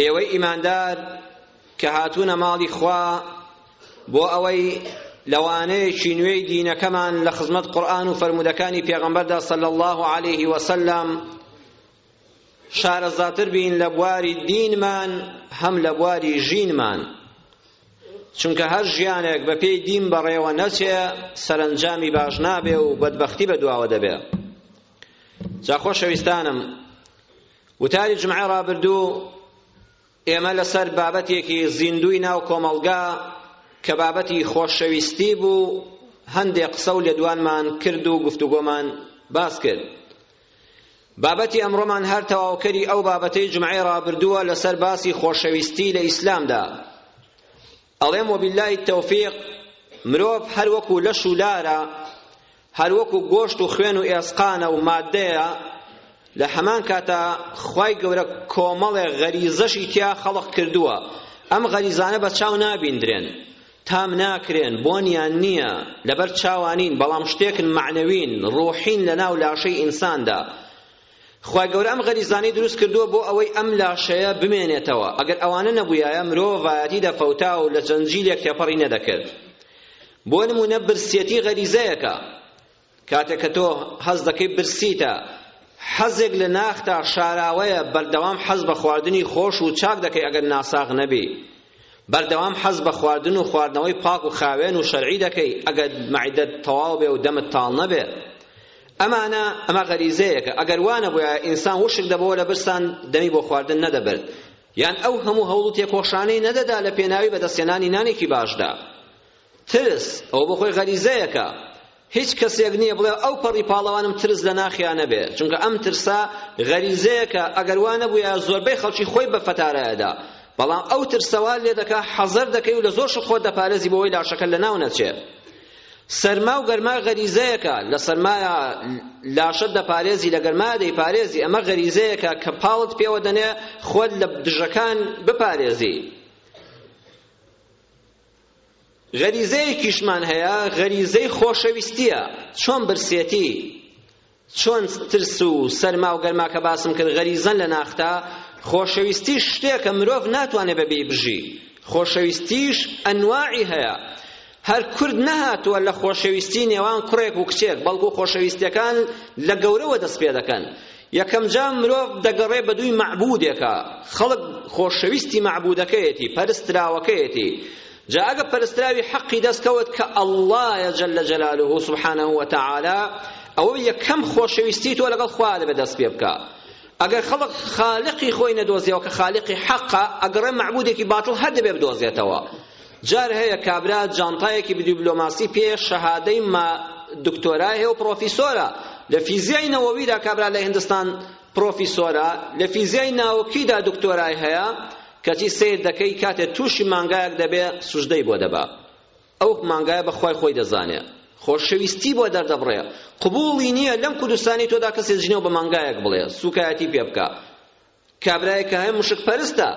ئێوەی ئیماندار کە هاتوونە ماڵی خوا بۆ ئەوەی لە وانەیەکی نوێی دینەکەمان لە خزمەت قورئان و فەرموودەکانی پێغەمبەردا صلی الله علیه وسلم شارەزاتر بین لە بواری دینمان هەم لە بواری ژینمان چونکە هەر ژیانێک بە پێی دین بەڕێوە نەچێ سەرەنجامی باش نابێ و بەدبەختی بە دواوە دەبێ جا خۆشەویستانم وتاری جومعەی ڕابردوو ئێمە لەسەر بابەتێکی زیندووی ناو کۆمەڵگا کە بابەتی خۆشەویستی بوو هەندێک قسە و لێدوانمان کرد و گفتوگۆمان باس کرد بابەتی ئەمڕۆمان هەر تەواوکەری ئەو بابەتەی جمعی ڕابردووە لەسەر باسی خۆشەویستی لە ئیسلامدا ئەڵێم وبالله التوفیق مرۆڤ هەر وەکو لەش و لارە هەر وەکو گۆشت و خوێن و ئێسقانە و ماددەیە لە هەمان کاتا خوای گەورە کۆمەڵێ غەریزەشی تیا خەڵق کردووە ئەم غەریزانە بە چاو نابیندرێن تام ناکرێن بۆنیان نییە لەبەر چاوانین بەڵام شتێکن معنەوین ڕوحین لە ناو لاشەی ئینساندا خوای گەورە ئەم غەریزانەی دروست کردووە بۆ ئەوەی ئەم لاشەیە بمێنێتەوە ئەگەر ئەوانە نەبوویایە مرۆڤایەتی دەفەوتا و لە چەند جیلێک تێپەڕی نەدەکرد بۆ نمونە برسیەتی غەریزەیەکە کاتێک کە تۆ حەز دەکەی برسیتە حەزێک لە ناختا شاراوەیە بەردەوام حەز بە خواردنی خۆش و چاک دەکەی ئەگەر ناساغ نەبی بەردەوام حەز بە خواردن و خواردنەوەی پاک و خاوێن و شەرعی دەکەی ئەگەر مەعیدەت تەواو بێ و دەمت تاڵ نەبێ ئەمانە ئەمە غەریزەیەکە ئەگەر وا نەبووە ئینسان وشک دەبەوە لە برسان دەمی بۆ خواردن نەدەبرد یان ئەو هەموو هەوڵ و تێکۆشانەی نەدەدا لە پێناوی بەدەستهێنانی نانێکی باشدا ترس ئەوە بۆ خۆی غەریزەیەکە هیچ کەسێک نییە بڵێ ئەو پەڕی پاڵەوانم ترس لە ناخیان نەبێ چونکە ئەم ترسە غەریزەیەکە ئەگەر وا نەبووە زۆربەی خەڵکی خۆی بە فەتارایەدا بەڵام ئەو ترسەوە لێ دەکا حەزەر دەکەی و لە زۆر شت خۆت دەپارێزی بۆ ئەوەی لاشەکە لە ناو نەچێ سەرما و گەرما غەریزەیەکە لە سەرمایە لاشە دەپارێزی لە گەرما دەیپارێزی ئەمە غەریزەیەکە کە پاڵت پێوە دەنێ خۆت لە دژەکان بپارێزی غەریزەیەکیشمان هەیە غەریزەی خۆشەویستیە چۆن برسێتی چۆن ترس و سەرما و گەرما کە باسم کرد غەریزەن لە ناختا خۆشەویستی شتێکە مرۆڤ ناتوانێ بەبێی بژی خۆشەویستیش ئەنواعی هەیە هەر کورد نەهاتووە لە خۆشەویستی نێوان کوڕێک و کچێک بەڵکو خۆشەویستیەکان لە گەورەوە دەست پێ دەکەن یەکەمجا مرۆڤ دەگەڕێ بە دووی مەعبودێکا خەڵک خۆشەویستی مەعبودەکەیەتی پەرستراوەکەیەتی جا ئەگە پەرستراوی حەقی دەستکەوت کە اللە جل جلاله سبحانه وتعالى ئەوە یەکەم خۆشەویستی تۆ لەگەڵ خوا دەبێت دەست پێ بکە ئەگەر خەڵق خالقی خۆی نەدۆزیەوە کە خالقی حەقە ئەگەڕێ مەعبودێکی باتڵ هەر دەبێ بدۆزێتەوە جار هەیە کابرا جانتایەکی بدیوبلۆماسی پێ شەهادەی ما دکتۆرای هەیە و پڕۆفیسۆرە لە فیزیای نەوەویدا کابرا لە هندستان پڕۆفیسۆرە لە فیزیای ناوکیدا دکتۆرای هەیە کەچی سیر دەکەی کاتێ تووشی مانگایەک دەبێ سوژدەی بۆ دەبا ئەو مانگایە بەخوای خۆی دەزانێ خۆشەویستی بۆ دەردەبڕێ قبوڵی نییە لەم کوردستانی تۆدا کەسێ جنێو بە مانگایەک بڵێ سوکایەتی پێ بکە کابرایەک کە هەیە موشک پەرستە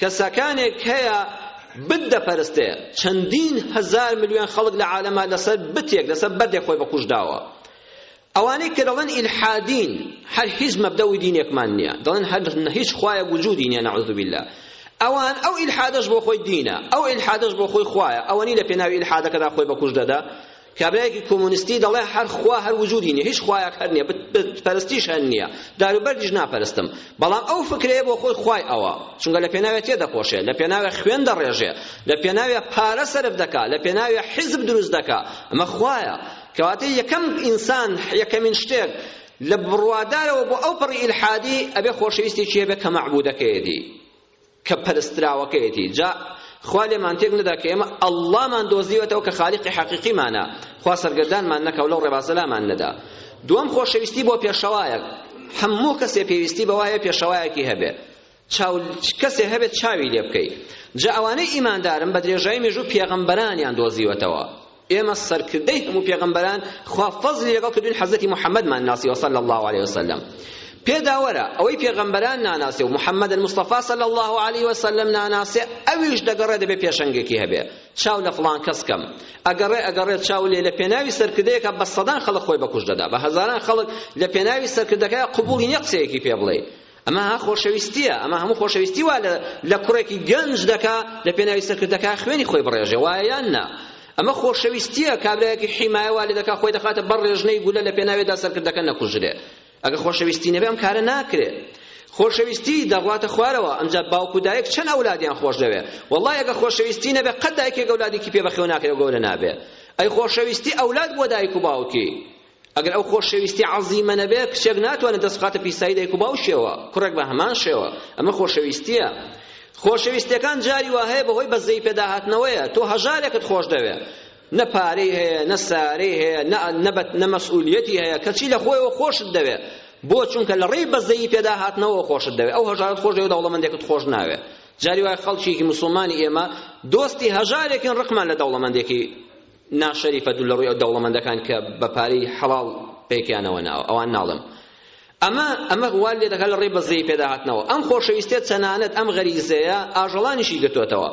کەسەکانێک هەیە بت دەپەرستێ چەندین هەزار ملیۆن خەڵک لە عالەما لەسەر بتێک لەسەر بەردێک خۆی بەکوش داوە ئەوانەی کە دەڵێن ئیلحادین هەر هیچ مەبدە و دینێکمان نییە دەڵێن هەر هیچ خوایە وجودی نییە نەعوذ بالله ئەوان ئەو ئیلحادەش بۆ خۆی دینە ئەو ئیلحادەش بۆ خۆی خوایە ئەوەنی لە پێناوی ئیلحادەکەدا خۆی بەکوش دەدا کابرایەکی کۆمۆنیستی دەڵێ هەر خوا هەر وجودی نیە هیچ خوایەک هەر نیە بت پەرستیش هەر نیە دار و بەردیش ناپەرستم بەڵام ئەو فکرەیە بۆ خۆی خوای ئەوە چونکە لە پێناوێ تێدەکۆشێ لە پێناوێ خوێن دەڕێژێ لە پێناوێ پارە سەرف دەکا لە پێناوێ حیزب دروست دەکا ئەمە خوایە کەواتە یەکەم ئینسان یەکەمین شتێک لە بڕوادارەوە بۆ ئەو پڕی ئیلحادی ئەبێ خۆشەویستێکی هەبێ کە مەعبودەکەیەتی کە پەرستراوەکەیەتی جا خوا لێمان تێک نەدا کە ئێمە ئەڵڵامان دۆزیوەتەوە کە خالیقی حەقیقیمانە خوا سەرگەردانمان نەکەو لەو ڕێبازە لامان نەدا دووەم خۆشەویستی بۆ پێشەوایەک هەموو کەسێ پێویستی بەوایە پێشەوایەکی هەبێ چاو کەسێ هەبێت چاوی لێ بکەیت جا ئەوانەی ئیماندارن بە درێژایی مێژوو پێغەمبەرانیان دۆزیوەتەوە ئێمە سەرکردەی هەموو پێغەمبەران خوا فەزلی لەگەڵ کردوین حەزرەتی محەممەدمان ناسیوە صلی الله علیه وسلم پێداوەرە ئەوەی پێغەمبەران ناناسێ و محەممەد المستەفا صلی الله علیه وسلم ناناسێ ئەویش دەگەڕێ دەبێ پێشەنگێکی هەبێ چاو لە فڵان کەس کەم ئەگەڕێ ئەگەڕێ چاو لێ لە پێناوی سەرکردەیەکە بە سەدان خەڵک خۆی بەکوش دەدا بە هەزاران خەڵک لە پێناوی سەرکردەکە قبوڵی نیە قسەیەکی پێ بڵێ ئەمە ها خۆشەویستیە ئەمە هەموو خۆشەویستی وا لە کوڕێکی گەنج دەکا لە پێناوی سەرکردەکە خوێنی خۆی بڕێژێ وایە یان نا ئەمە خۆشەویستیە کابرایەکی حیمایە وا لێ دەکا خۆی دەخاتە بەر ڕێژنەی گولە لە پێناوێدا سەرکردەکە نەکوژرێ ئەگە خۆشەویستی نەبێ ئەم کارە ناکرێ خۆشەویستی دەڕواتە خوارەوە ئەمجا باوک و دایک چەند ئەولادیان خۆش دەوێ والله ئەگە خۆشەویستی نەبێ قەت دایکێک ئەولادێکی پێ بەخێو ناکرێ گەورە نابێ ئەی خۆشەویستی ئەولاد بۆ دایک و باوکی ئەگەر ئەو خۆشەویستی عەزیمە نەبێت کچێک ناتوانێت دەست بخاتە پیسایی دایک و باوکیەوە کوڕێک بە هەمان شێوە ئەمە خۆشەویستیە خۆشەویستیەکان جاری وا هەیە بەهۆی بەزەی پێداهاتنەوەیە تۆ هەژارێکت خۆش دەوێ نە پارەی هەیە نە سارەی هەیە نە نەبەت نە مەسئولیەتی هەیە کەچی لە خۆیەوە خۆشت دەوێ بۆ چونکە لە ڕێی بەزەی پێداهاتنەوە خۆشت دەوێ ئەو هەژارت خۆش دەوێ دەوڵەمەندێکت خۆش ناوێ جاری وای خەڵکیکی مسلمانی ئێمە دۆستی هەژارێکن ڕقمان لە دەوڵەمەندێکی نا شەریفە دوو لەڕووی ئەو دەوڵەمەندەکان کە بە پارەی حەڵاڵ پێکیانەوە ناوە ئەوان ناڵێم ئەمە ئەمە وا لێ دەکات لە ڕێی بەزەی پێداهاتنەوە ئەم خۆشەویستێ چەنانەت ئەم غەریزەیە ئاژەڵانیشی گرتوتەوە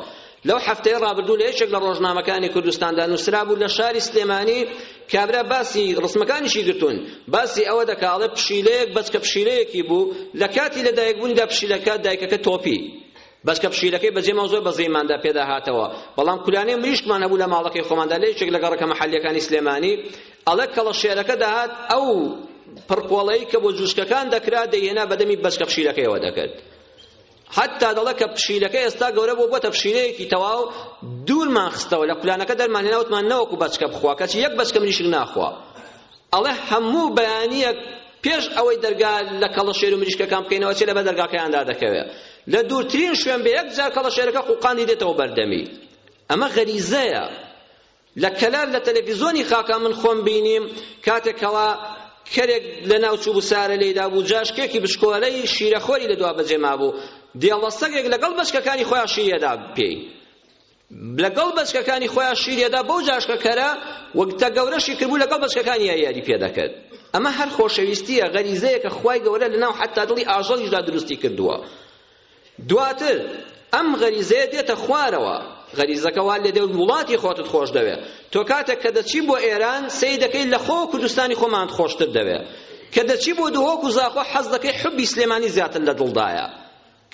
لەو هەفتەیە ڕابردوو لە یەکێک لە ڕۆژنامەکانی کوردستاندا نووسرا بوو لە شاری سلێمانی کابرا باسی ڕسمەکانیشی گرتوون باسی ئەوە دەکاڵێ پشیلەیەک بەچکە پشیلەیەکی بوو لە کاتی لەدایکبووندا پشیلەکە دایکەکە تۆپی بەس کە پشیلەکەی بەجێما زۆر بەزەیماندا پێدا هاتەوە بەڵام کولانەی مریشکمان هەبوو لە ماڵەکەی خۆماندا لە یەکێک لە گەڕەکە مەحەلیەکانی سلێمانی ئەڵێ کەڵە شێرەکە دەهات ئەو پڕقۆڵەی کە بۆ جوشکەکان دەکرا دەیهێنا بەدەمی بەس کە پشیلەکەیەوە دەکرد حتا دەڵێ کە پشیلەکە ئێستا گەورە بۆ بۆتە پشیلەیەکی تەواو دوورمان خستەوە لە کولانەکە دەرمانێناوتمان نەوەکو بەچکە بخوا کەچی یەک بەچکە مریشک ناخوا ئەڵێ هەموو بەیانیەک پێش ئەوەی دەرگا لە کەڵەشێر و مریشکەکان بکەینەوە چێ لەبەر دەرگاکەیاندا دەکەوێ لە دوورترین شوێن بە یەک جار کەڵەشێرەکە قوقاندی دێتەوە بەردەمی ئەمە غەریزەیە لە کەلار لە تەلەڤیزۆنی خاکە من خۆم بینیم کاتێکەوە کەرێک لە ناو چوو بوو سارە لێیدا بوو جاشکێکی بچکۆلەی شیرەخۆری لە دوا بەجێ مابوو دێڵەسەگێک لەگەڵ بەچکەکانی خۆیان شیرێدا پێی لەگەڵ بەچکەکانی خۆیان شیری ئەدا بەو جاشکەکەرە و کتە گەورەشی کردبوو لەگەڵ بەچکەکانی یاریی پێ دەکرد ئەمە هەر خۆشەویستییە غەریزەیە کە خوای گەورە لەناو حەتا دڵی ئاژەڵیشدا دروستی کردووە دواتر ئەم غەریزەیە دێتە خوارەوە غەریزەکە وا لێ دێ وڵاتی خۆتت خۆش دەوێ تۆ کاتێک کە دەچی بۆ ئێران سەی دەکەی لە خۆ کوردستانی خۆمان خۆشتر دەوێ کە دەچی بۆ دهۆک و زاخۆ حەز دەکەی حبی سلێمانی زیاتر لە دڵدایە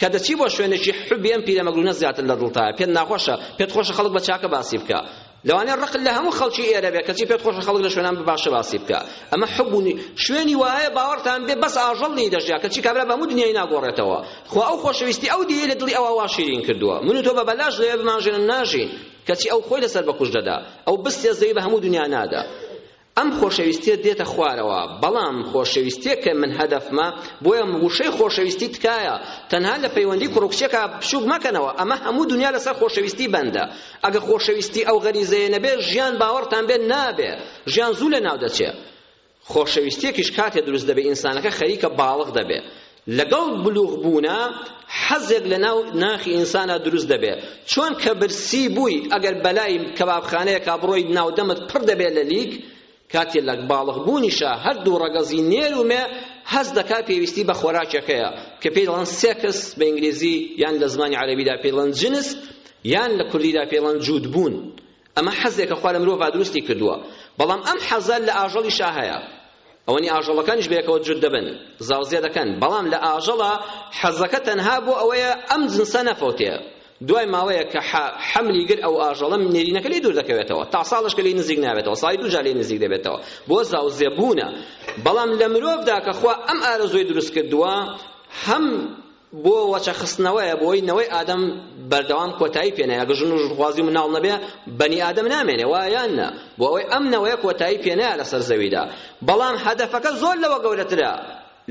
کە دەچی بۆ شوێنێکی حبی ئەم پیرە مەگروونە زیاتر لە دڵتایە پێت ناخۆشە پێت خۆشە خەڵک بە چاکە باسی بکا لەوانەیە ڕقت لە هەموو خەڵکی ئێرە بێ کەچی پێت خۆشە خەڵک لە شوێنان بە باشە باسی بکا ئەمە حب و شوێنی وایە باوەڕتان بێ بەس ئاژەڵ لێی دەژیا کەچی کابرا بە هەموو دنیای ناگۆڕێتەوە خوا ئەو خۆشەویستی ئەو دیوی لە دڵی ئەوە وا شیرین کردووە من و تۆ بە بەلاش لەوێ بمانژێنن ناژین کەچی ئەو خۆی لەسەر بەکوژ دەدا ئەو بستێ زەوی بە هەموو دنیا نادا ئەم خۆشەویستیە دێتە خوارەوە بەڵام خۆشەویستیەکە من هەدەفمە بۆیە وشەی خۆشەویستی تکایە تەنها لە پەیوەندی کوڕو کچێکا بچوک مەکەنەوە ئەمە هەموو دونیا لەسەر خۆشەویستی بەندە ئەگە خۆشەویستی ئەو غەریزەیە نەبێ ژیان باوەڕتان بێ نابێ ژیان زوو لەناو دەچێ خۆشەویستیەکیش کاتێ دروست دەبێ ئینسانەکە خەریکە باڵغ دەبێ لەگەڵ بلوغ بوونا حەزێک لەناو ناخی ئینسانا دروست دەبێ چۆن کە برسی بووی ئەگەر بەلای کەبابخانەیەکا بڕۆی ناو دەمت پڕ دەبێ لە لیک کاتی لەک باڵغ بوونیشە هەردوو ڕەگەزی نێر و مێ هەست دەکا پێویستی بە خۆراکێکەیە کە پێی دەڵێن سێکس بە ئینگلیزی یان لە زمانی عەرەبیدا پێی دەڵێن جنس یان لە کوردیدا پێی دەڵێن جوود بوون ئەمە حەزێکە خوا لە مرۆڤ دروستی کردووە بەڵام ئەم حەزە لە ئاژەڵیشا هەیە ئەوەنی ئاژەڵەکانیش بەیەکەوە جوت دەبن زاوزێ دەکەن بەڵام لە ئاژەڵە حەزەکە تەنها بۆ ئەوەیە ئەم جنسە نەفەوتێ دوای ماوەیە کە حەملی گر ئەو ئاژەڵە نێرینەکە لێ دوور دەکەوێتەوە تا ساڵش کە لێ نزیک نابێتەوە ساڵی دووجار لێ نزیک دەبێتەوە بۆ زاوزێبوونە بەڵام لە مرۆڤدا کە خوا ئەم ئارەزوی دروست کردووە هەم بۆ وەچەخستنەوەیە بۆی نەوەی ئادەم بەردەوام کۆتایی پێ نایە گە ژن و ژنخوازی و مناڵ نەبێ بەنی ئادەم نامێنێ وایە یان نا بۆ ئەوەی ئەم نەوەیە کۆتایی پێ نایە لەسەر زەویدا بەڵام هەدەفەکە زۆر لەوە گەورەترە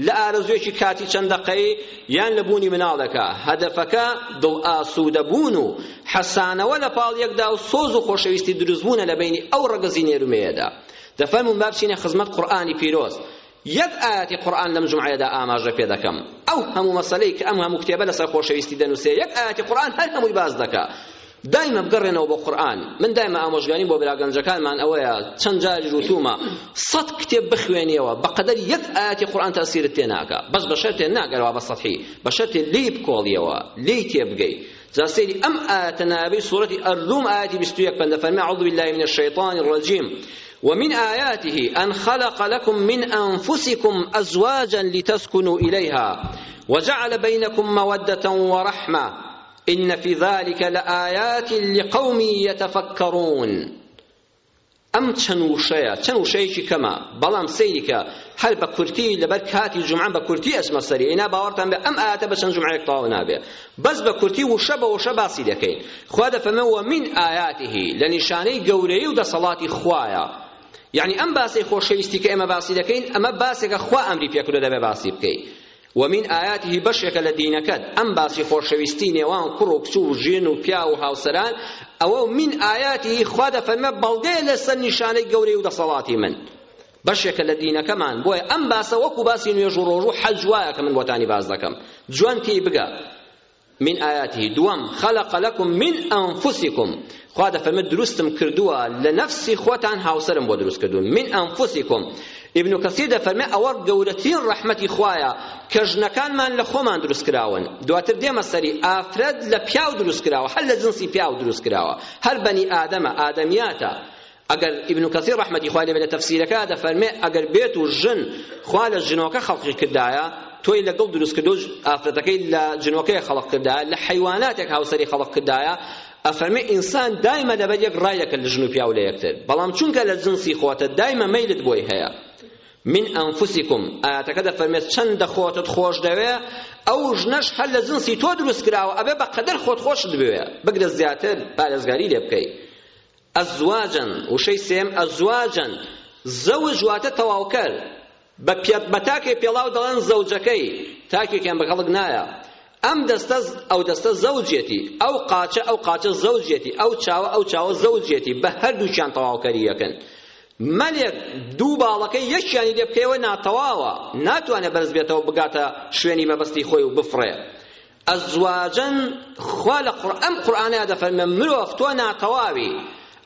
لە ئارەزوێکی کاتی چەند دەقەی یان لە بوونی مناڵێکە هەدەفەکە دڵ ئاسوودەبوون و حەسانەوە لە پاڵ یەکدا و سۆز و خۆشەویستی دروستبوونە لە بینی ئەو ڕەگەزی نێرومێیەدا دەفەرمون با بچینە خزمەت قورئانی پیرۆز یەک ئایەتی قورئان لەم جومعەیەدا ئاماژە پێ دەکەم ئەو هەموو مەسەلەی کە ئەم هەموو کتێبە لەسەر خۆشەویستی دەنووسێ یەک ئایەتی قورئان هەر هەمووی باس دەکا دایمە بگەڕێنەوە بۆ قورئان من دایمە ئامۆژگاریم بۆ برا گەنجەکانمان ئەوەیە چەند جاریش وتومە سەد کتێب بخوێنیەوە بەقەدەر یەک ئایەتی قورئان تەسیرت تێ ناکا بەس بە شەرتێ ناگەروا بە سەتحی بە شەرتێ لێی بکۆڵیەوە لێی تێبگەی زاسيري أم آتنابي سورة الروم آياتي بستويك بند فرمى أعوذ بالله من الشيطان الرجيم ومن آياته أن خلق لكم من أنفسكم أزواجا لتسكنوا إليها وجعل بينكم مودة ورحمة إن في ذلك لآيات لقوم يتفكرون ئەم چەند وشەیە چەند وشەیەکی کەمە بەڵام سەیریکە هەر بە کورتی لەبەر کاتی جومعە بە کورتی ئەچمە سەری ئینا باوەڕتان بێ ئەم ئاەتە بە چەند جومعەیەک تەواو نابێ بەس بە کورتی وشە بە وشە باسی دەکەین خوا دەفەرمێ وە من ئایاتیه لە نیشانەی گەورەیی و دەسەڵاتی خوایە یعنی ئەم باسی خۆشەویستی کە ئێمە باسی دەکەین ئەمە باسێکە خوا ئەمری پێکردو دەبێ باسی بکەی ومن آیاته بەشێکە لە دینەکەت ئەم باسی خۆشەویستی نێوان کوڕ و کچ و ژن و پیاو و هاوسەران ئەوە و من آیاته خوا دەفەرمە بەڵگەیە لەسەر نیشانەی گەورەی و دەسەڵاتی من بەشێکە لە دینەکەمان بۆیە ئەم باسە وەکو باسی نوێژ و ڕۆژ و حەج وایە کە من بۆتانی باس دەکەم جوان تێی بگە من آیاته دووەم خلق لکم من انفسکم خوا دەفەرمێت دروستم کردووە لە نەفسی خۆتان هاوسەرم بۆ دروست کردوون من انفسکم ابن کثیر دەفەرمێ ئەوە گەورەترین ڕەحمەتی خوایە کە ژنەکانمان لە خۆمان دروست کراون دواتر دێمە سەری ئافرەت لە پیاو دروست کراوە هەر لە جنسی پیاو دروست کراوە هەر بەنی ئادەمە ئادەمیاتە ئەگەر ئیبن کەثیر ڕەحمەتی خوای لێبێ لە تەفسیرەکە دەفەرمێ ئەگەر بێت و ژن خوا لە جنۆکە خەڵقی کردایە تۆی لەگەڵ دروست کردو ئافرەتەکەی لە جنۆکەی خەڵق کردایە لە حیواناتێک هاوسەری خەڵق کردایە ئەفەرمێ ئینسان دایمە لەبەر یەک ڕای دەکرد لە ژن و پیاو لە یەکتر بەڵام چونکە لە جنسی خۆتە دایمە مەیلت بۆی هەیە من ئەنفسیکم ئاەتەکە دەفەرمێت چەندە خۆتت خۆش دەوێ ئەو ژنەش هەر لە جنسی تۆ دروست کراوە ئەبێ بە قەدەر خۆت خۆشت بوێ بگرە زیاتر پارێزگاری لێ بکەیت ازواجا وشەی سێیەم ازواجا زەوج واتە تەواوکەر بە پێ بە تاکێ پێڵاو دەڵێن زەوجەکەی تاکێکیان بە خەڵک نایە ئەم دەستە ئەو دەستە زەوجێتی ئەو قاچە ئەو قاچە زەوجێتی ئەو چاوە ئەو چاوە زەوجێتی بە هەردووکیان تەواوکەری یەکن مەلێک دوو باڵەکە یەکیانی لێ بکەیەوە ناتەواوە ناتوانێت بەرز بێتەوە بگاتە شوێنی مەبەستی خۆی و بفڕێ ئەزواجەن خوا لە قوڕ ئەم قورئانەیا دەفەرمێ مرۆڤ تۆ ناتەواوی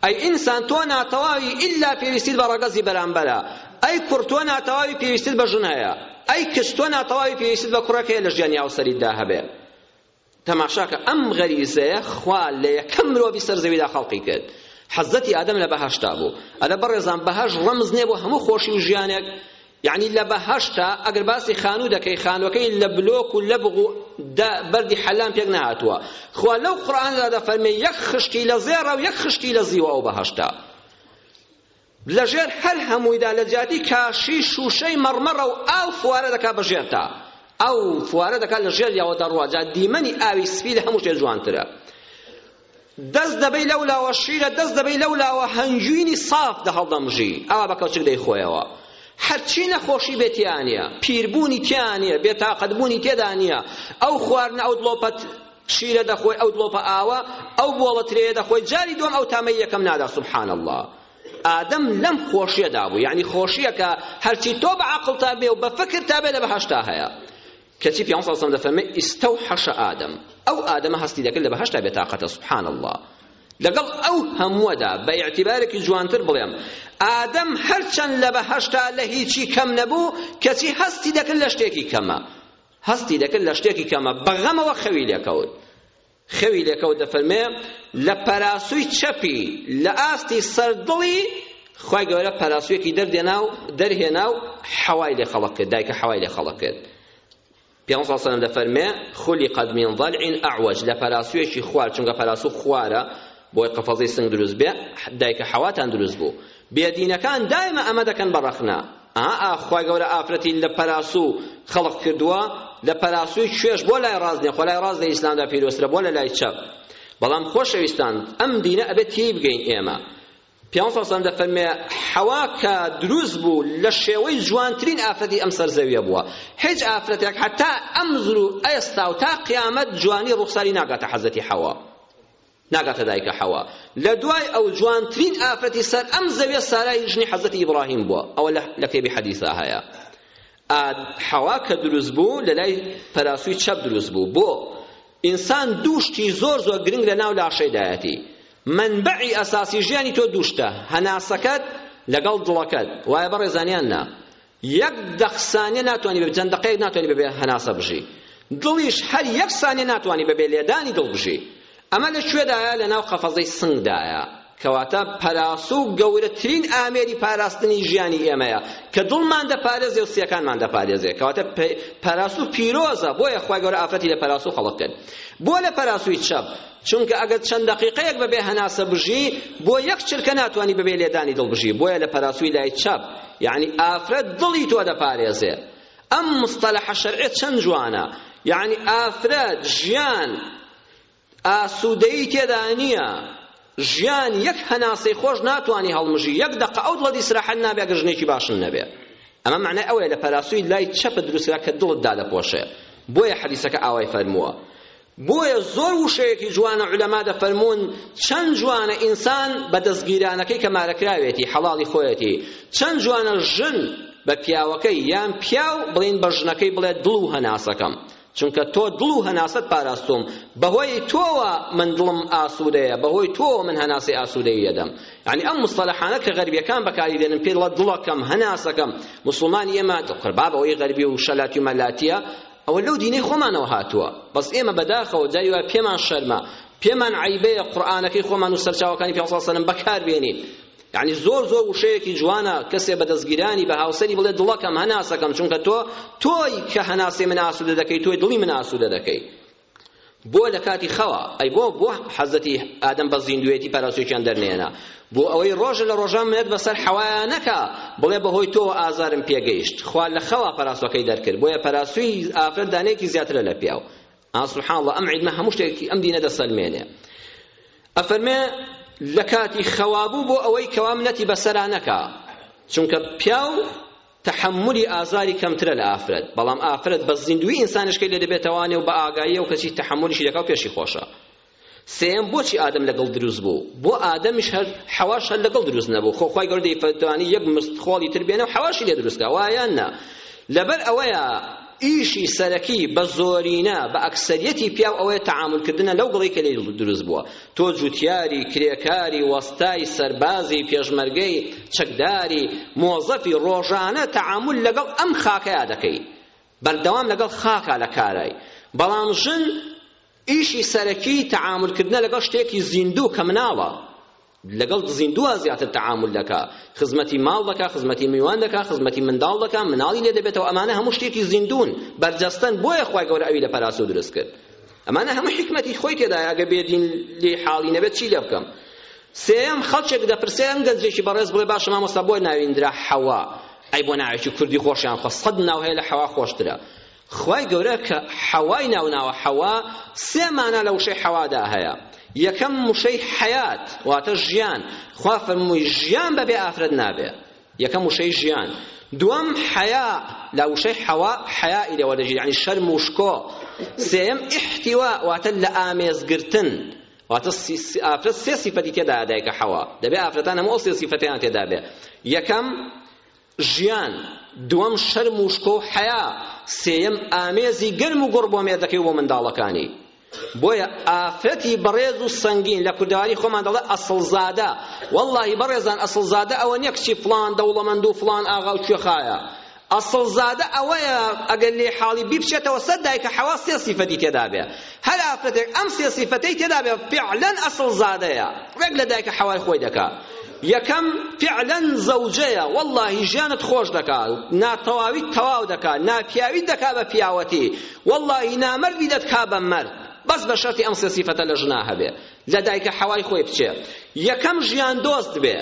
ئەی ئینسان تۆ ناتەواوی ئیلا پێویستیت بە ڕەگەزی بەرامبەرە ئەی کوڕ تۆ ناتەواوی پێویستیت بە ژن هەیە ئەی کچ تۆ ناتەواوی پێویستیت بە کوڕێک هەیە لە ژیانی هاوسەریتدا هەبێ تەماشاکە ئەم غەریزەیە خوا لە یەکەم مرۆڤی سەر زەویدا خەڵقی کرد حەزەتی ئادەم لە بەهەشتا بوو ئەلە بەڕێزان بەهەش ڕەمز نییە بۆ هەموو خۆشی و ژیانێک یەعنی لە بەهەشتە ئەگەر باسی خانوو دەکەی خانووەکەی لە بلۆک و لەبغ و دە بەردی حەلام پێک نەهاتووە خوا لەو قورئانەدا دەفەرمێ یەک خشکی لە زێڕە و یەک خشکی لە زیوە ئەو بەهەشتە لەژێر هەر هەموویدا لە جیاتی کاشی شوشەی مەڕمەڕە و ئاو فوارە دەکا بەژێرتا ئەو فوارە دەکا لەژێر یاوە دەڕوا جا دیمەنی ئاوی سپی لە هەموو شتێ جوانترە دەست دەبەی لەو لاوە شیرە دەست دەبەی لەو لاوە هەنجوینی ساف دە هەڵدەمژی ئاوا بە کەوچک دەی خۆیەوە هەرچی نەخۆشی بێ تیا نییە پیربوونی تیا نییە بێتاقەتبوونی تێدا نییە ئەو خواردنە ئەو دڵۆپەت شیرە دەخۆی ئەو دڵۆپە ئاوە ئەو بۆڵە ترێیە دەخۆی جاری دوم ئەو تامەی یەکەم نادا سبحان الله ئادەم لەم خۆشیەدا بوو یعنی خۆشیەکە هەرچی تۆ بە عقلتا بێ و بە فکرتا بێ لە بەهەشتا هەیە کەچی پیامبەر صلی اللە علیە و سلم دەفەرمێ استوحش آدم ئەو ئادەمە هەستی دەکرد لە بەهەشتا بێتاقەتە سبحان اللە لەگەڵ ئەو هەمووەدا بە ئیعتیبارێکی جوانتر بڵێم ئادەم هەرچەند لە بەهەشتا لە هیچی کەم نەبوو کەچی هەستی دەکرد لە شتێکی کەمە هەستی دەکرد لە شتێکی کەمە بەغەمەوە خەوی لێکەوت خەوی لێکەوت دەفەرمێ لە پەراسووی چەپی لە ئاستی سەر دڵی خوای گەورە پەراسوویەکی دەردێنا و دەرهێنا و حەوای لێ خەڵق کرد دایکە حەوای لێ خەڵق کرد پیان صلی الله علیه و سلم دەفەرمێ خلقت من ضلع اعوج لە پەراسوویەکی خوار چونکە پەراسوو خوارە بۆی قەفەزەی سنگ دروست بێ دایکە حەواتان دروست بوو بێ دینەکان دایمە ئەمە دەکەن بە ڕەخنە ئا ئا خوای گەورە ئافرەتی لە پەراسو خەڵق کردووە لە پەراسوی کوێش بۆ لای ڕاست نیە خۆ لای ڕاست لە ئیسلامدا پیرۆسترە بۆ لە لای چەپ بەڵام خۆشەویستان ئەم دینە ئەبێت تێی بگەین ئێمە پیانسەسان دەفەرمێ حەوا کە دروست بوو لە شێوەی جوانترین ئافرەتی ئەم سەرزەویە بووە هیچ ئافرەتێک حتا ئەم زرو ئێستا و تا قیامەت جوانی ڕوخساری ناگاتە حەزەتی حەوا ناگاتە دایکە حەوا لەدوای ئەو جوانترین ئافرەتی سەر ئەم زەویە سارای ژنی حەزرەتی ئیبڕاهیم بووە ئەوە لە کتێبی حەدیثا هەیە حەوا کە دروست بوو لە لای پەراسوی چەپ دروست بوو بۆ ئینسان دوو شتی زۆر زۆر گرنگ لە ناو لاشەیدایەتی منبعی ئەساسی ژیانی تۆ دوو شتە هەناسەکەت لەگەڵ دڵەکەت وایە بەڕێزانیان نا یەک دەق سانیە ناتوانی بەبێ چەند دەقەیەک ناتوانی بەبێ هەناسە بژی دڵیش هەر یەک سانیە ناتوانی بەبێ لێدانی دڵ بژی ئەمە لە کوێدایە لە ناو قەفەزەی سنگدایە کەواتە پەراسو و گەورەترین ئامێری پاراستنی ژیانی ئێمەیە کە دڵمان دەپارێزێ و سیەکانمان دەپارێزێ کەواتە پەراسو پیرۆزە بۆیە خوای گەورە ئافرەتی لە پەراسو خەڵق کرد بۆ لە پەراسوی چەپ چونکە ئەگەر چەند دەقیقەیەک بەبێ هەناسە بژی بۆ یەک چرکە ناتوانی بەبێ لێدانی دڵ بژی بۆیە لە پەراسوی لای چەپ یعنی ئافرەت دڵی تۆ دەپارێزێ ئەم مستەلەحە شەرعێ چەند جوانە یعنی ئافرەت ژیان ئاسوودەیی تێدا نییە ژیان یەک هەناسەی خۆش ناتوانانی هەڵمژی یەک دەقە ئەو دڵەتی سراحەت نابێ گە ژنێکی باشن نەبێ ئەمە معنای ئەوەیە لە پەراسوی لای چەپ دروستکرا کە دڵت دادەپۆشێ بۆیە حەدیسەکە ئاوای فەرمووە بۆیە زۆر وشەیەکی جوانە عولەما دەفەرموون چەند جوانە ئینسان بە دەستگیرانەکەی کە مارەکراوێتی حەڵاڵی خۆیەتی چەند جوانە ژن بە پیاوەکەی یان پیاو بڵین بە ژنەکەی بڵێت دڵ و هەناسەکەم چونکە تۆ دڵ و هەناسەت پاراستوم بەهۆی تۆوە من دڵم ئاسوودەیە بەهۆی تۆوە من هەناسەی ئاسوودەی یەدەم یعنی ئەم مستەلەحانە کە غەربیەکان بەکاری دێنن پێڵە دڵەکەم هەناسەکەم مسلمانی ئێمە قرباب ئەوەی غەربی و شەلاتی و مەلاتیە ئەوە لەو دینەی خۆمانەوە هاتووە بەس ئێمە بەداخەوە جاری وایە پێمان شەرمە پێمان عەیبەیە قورئانەکەی خۆمان و سەرچاوەکانی پێ سەڵ سەلم بەکار بێنین یعنی زۆر زۆر وشەیەکی جوانە کەسێ بە دەستگیرانی بە هاوسەری بڵێ دڵەکەم هەناسەکەم چونکە تۆ تۆی کە هەناسەی من ئاسوودە دەکەی تۆی دڵی من ئاسوودە دەکەی بۆ لە کاتی خەوا ئەی بۆ بۆ حەزەتی ئادەم بە زیندوێتی پاراوچێکیان دەرنێنا بۆ ئەوەی ڕۆژە لە ڕۆژان منەت بەسەر حەوایا نەکا بڵێ بەهۆی تۆوە ئازارم پێگەیشت خوا لە خەوا پەراسوەکەی دەرکرد بۆیە پەراسوی ئافرەت دانەیەکی زیاترە لە پیاو ئا سبحان الله ئەم عیلمە هەموو شتێکی ئەم دینە دەسەلمێنێ ئەفەرمێ لە کاتی خەوابوو بۆ ئەوەی کەوا منەتی بەسەرا نەکا چونکە پیاو تەحەمولی ئازاری کەمترە لە ئافرەت بەڵام ئافرەت بە زیندووی ئینسانیشکەی لێ دەبێتە وانێ و بە ئاگایی ئەو کەچی تەحەمولیشی دەکا و پێشی خۆشە سێیەم بۆچی ئادەم لەگەڵ دروست بوو بۆ ئادەمیش هەر حەواش هەر لەگەڵ دروست نەبوو خۆ خوای گەورە دەیفەتوانی یەک مست خۆڵی تر بێنە و حەواشی لێ دروستکا وایە نا لەبەر ئەوەیە ئیشی سەرەکی بە زۆرینە بە ئەکسەریەتی پیاو ئەوەیە تەعامول کردنە لەو گڵەی کە لێی دروست بووە تۆ جوتیاری کرێکاری وەستای سەربازی پێشمەرگەی چەکداری مۆزەفی ڕۆژانە تەعامول لەگەڵ ئەم خاکەیا دەکەی بەردەوام لەگەڵ خاکا لە کارای بەڵام ژن ئیشی سەرەکی تەعامول کردنە لەگەڵ شتێکی زیندوو کە مناڵە لەگەڵ زیندووە زیاتر تەعامول دەکا خزمەتی ماڵ دەکا خزمەتی میوان دەکا خزمەتی منداڵ دەکا مناڵی لێ دەبێتەوە ئەمانە هەموو شتێکی زیندوون بەرجەستەن بۆیە خوای گەورە ئەوی لە پەراسو دروست کرد ئەمانە هەموو حیکمەتی خۆی تێدایە ئەگە بێدین لێ حاڵی نەبێت چی لێ بکەم سێم خەڵکێک دەپرسێ ئەم گەنجێکی بەڕێز بڵێ باشە مامۆستا بۆی ناویندرا حەوا ئەی بۆ ناوێکی کوردی خۆشیان خۆ سەد ناو هەیە لە حەوا خۆشترە خوای گەورە کە حەوای ناوناوە حەوا سێ مانا لە وشەی حەوادا هەیە یەکەم وشەی حەیات واتە ژیان خوا فەرمووی ژیان بەبێ ئافرەت نابێ یەکەم وشەی ژیان دووەم حەیا لە وشەی حەوا حەیائی لێوە دەژی یعنی شەرم و شکۆ سێیەم ئیحتیوا واتە لە ئامێزگرتن واتە ئافرەت سێ سیفەتی تێدا دایکە حەوا دەبێ ئافرەتان هەموو ئەو سێ سیفەتیان تێدا بێ یەکەم ژیان، دووەم شەرم و شکۆ و حەیا، سێیەم ئامێزی گەرم و گوڕ بۆ مێردەکەی و بۆ منداڵەکانی. بۆیە ئافرەتی بەڕێز و سەنگین، لە کوردەواری خۆمان دەڵێ ئەسڵزادە، وەڵڵاهی بەڕێزان ئەسڵزادە ئەوە نییە کچی فڵان دەوڵەمەند و فڵان ئاغا و کوێخایە، ئەسڵزادە ئەوەیە ئەگەر لێی حاڵی بیپچێتەوە سەر دایکە حەوا سێ سیفەتی تێدا بێ، هەر ئافرەتێک ئەم سێ سیفەتەی تێدا بێ فیعلەن ئەسڵزادەیە، ڕێک لە دایکە حەوای خۆی دەکا. یەکەم فعلا زەوجەیە وەڵاهی ژیانت خۆش دەکا ناتەواویت تەواو دەکا ناپیاویت دەکا بە پیاوەتی وەڵاهی نامەردی دەتکا بە مەرد بەس بە شەرتی ئەم سێ سیفەتە لە ژنا هەبێ لە دایکە حەوای خۆی بچێ یەکەم ژیان دۆست بێ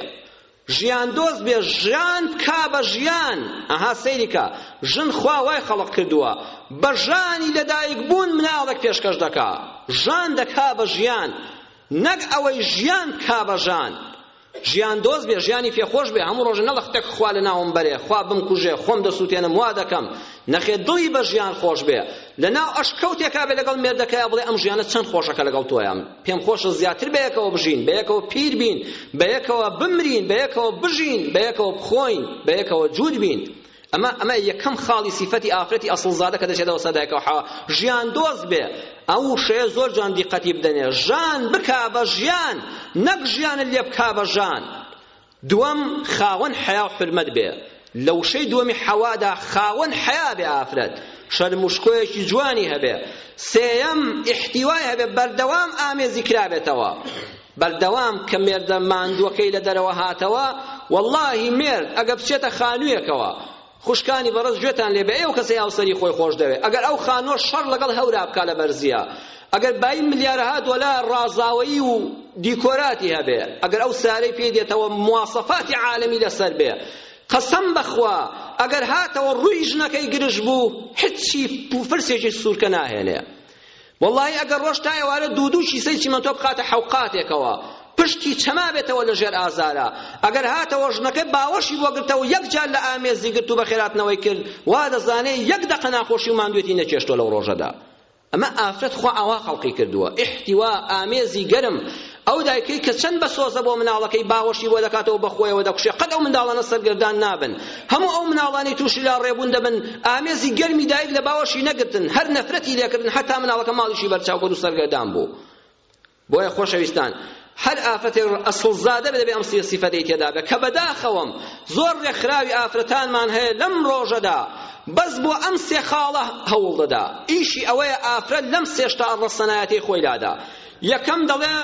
ژیان دۆست بێ ژیان بکا بە ژیان ئەها سەیریکە ژن خوا وای خەڵق کردووە بە ژانی لەدایک بوون مناڵێک پێشکەش دەکا ژان دەکا بە ژیان نەک ئەوەی ژیان کا بە ژان ژیان دۆست بێ ژیانی پێ خۆش بێ هەموو ڕۆژە نەڵە ختەک خوا لە ناوم بەرێ خوا بمکوژێ خۆم دەسووتێنم وا دەکەم نەخێ دڵی بە ژیان خۆش بێ لە ناو ئەشکەوتێکا بێ لەگەڵ مێردەکەی بڵێ ئەم ژیانە چەند خۆشەکە لەگەڵ تۆیان پێم خۆشە زیاتر بە یەکەوە بژین بە یەکەوە پیر بین بە یەکەوە بمرین بە یەکەوە بژین بە یەکەوە بخۆین بە یەکەوە جوود بین ئەمە ئەمە یەکەم خاڵی سیفەتی ئافرەتی ئەسڵزادە کە دەچێتەوە سەر دایکەوە حەوا ژیان دۆست بێ ئەو وشەیە زۆر جوان دیقەتی بدەنێ ژان بکا بە ژیان نەک ژیانت لێ بکا بە ژان دووەم خاوەن حەیا و حرمەت بێ لە وشەی دووەمی حەوادا خاوەن حەیا بێ ئافرەت شەرم و شکۆیەکی جوانی هەبێ سێیەم ئیحتیوای هەبێ بەردەوام ئامێزی کرابێتەوە بەردەوام کە مێردە ماندووەکەی لە دەرەوە هاتەوە وەڵاهی مێرد ئەگە بچێتە خانوویەکەوە خوشکانی بەڕز گوێتان لێ بێ ئەو کەسەی هاوسەری خۆی خۆش دەوێ ئەگەر ئەو خانووە شەڕ لەگەڵ هەورا بکا لە بەرزیە ئەگەر بای ملیارەها دۆلار ڕازاوەیی و دیکۆراتی هەبێ ئەگەر ئەو سارەی پێی دێتەوە مواسەفاتی عالەمی لەسەر بێ قەسەم بەخوا ئەگەر هاتەوە ڕووی ژنەکەی گرژ بوو هیچی پوفرسێکی سوورکە ناهێنێ وەڵاهی ئەگەر ڕۆژ تا ئێوارە دوو دوو کیسەی چیمەنتۆ بخاتە حەو قاتێکەوە پشتی چەما بێتەوە لە ژێر ئازارە ئەگەر هاتەوە ژنەکەی باوەشی بۆ گرتە و یەک جار لە ئامێزی گرت و بەخێراتنەوەی کرد وا دەزانێ یەک دەقە ناخۆشی و ماندوێتی نەچێشتۆ لەو ڕۆژەدا ئەمە ئافرەت خوا ئاوا خەڵقی کردووە ئیحتیوا ئامێزی گەرم ئەو دایکەی کە چەند بە سۆزە بۆ مناڵەکەی باوەشی بۆ دەکاتەوە بە خۆیەوە دەکوشێ قەت ئەو منداڵانە سەرگەردان نابن هەموو ئەو مناڵانەی تووشی لاڕێبوون دەبن ئامێزی گەرمی دایک لە باوەشی نەگرتن هەر نەفرەتی لێکردن حتا مناڵەکە ماڵیشی بەرچاو کرد و سەرگەردان بوو بۆیە خۆشەویستان هەر ئافرەتێ ئەسڵ زادە بێ ئەم سیفەتەی تێدا بێ کە بەداخەوەم زۆر ڕێکخراوی ئافرەتانمان هەیە لەم ڕۆژەدا بەس بۆ ئەم سێ خاڵە هەوڵ دەدا ئیشی ئەوەیە ئافرەت لەم سێشتا ڕەسەنایەتی خۆی لادا یەکەم دەڵێ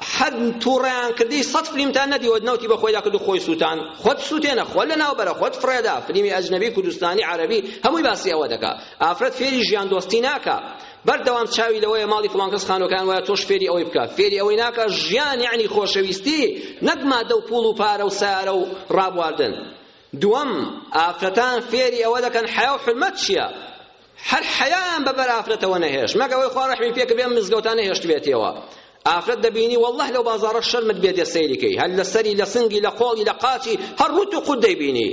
حەد تووڕیان کردی سەد فلیمتان نەدیوە نەوتی بە خۆیدا کرد و خۆی سووتان خۆت سووتێنە خۆت لەناو بەرە خۆت فڕێدا فلیمی ئەجنەبی کوردستانی عەرەبی هەمووی باسی ئەوە دەکا ئافرەت فێری ژیان دۆستی ناکا بەردەوام چاوی لەوەیە ماڵی فڵان کەس خانوەکان وایە تۆش فێری ئەوەی بکە فێری ئەوەی ناکە ژیان یعنی خۆشەویستی نەک مادە و پوڵ و پارە و سارە و ڕابواردن دووەم ئافرەتان فێری ئەوە دەکەن حیا و حرمەت چییە هەر حەیایان بە بەر ئافرەتەوە نەهێشت مەگە ئەوەی خوا ڕەحمی پێ کردبێ ئەم مزگەوتە نەهێشتبێتیەوە ئافرەت دەبینی واللە لەو بازاڕە شەرمت بێ دێ سەیری کەی هەر لە سەری لە سنگی لە قۆڵی لە قاچی هەر ڕوت و قوت دەیبینی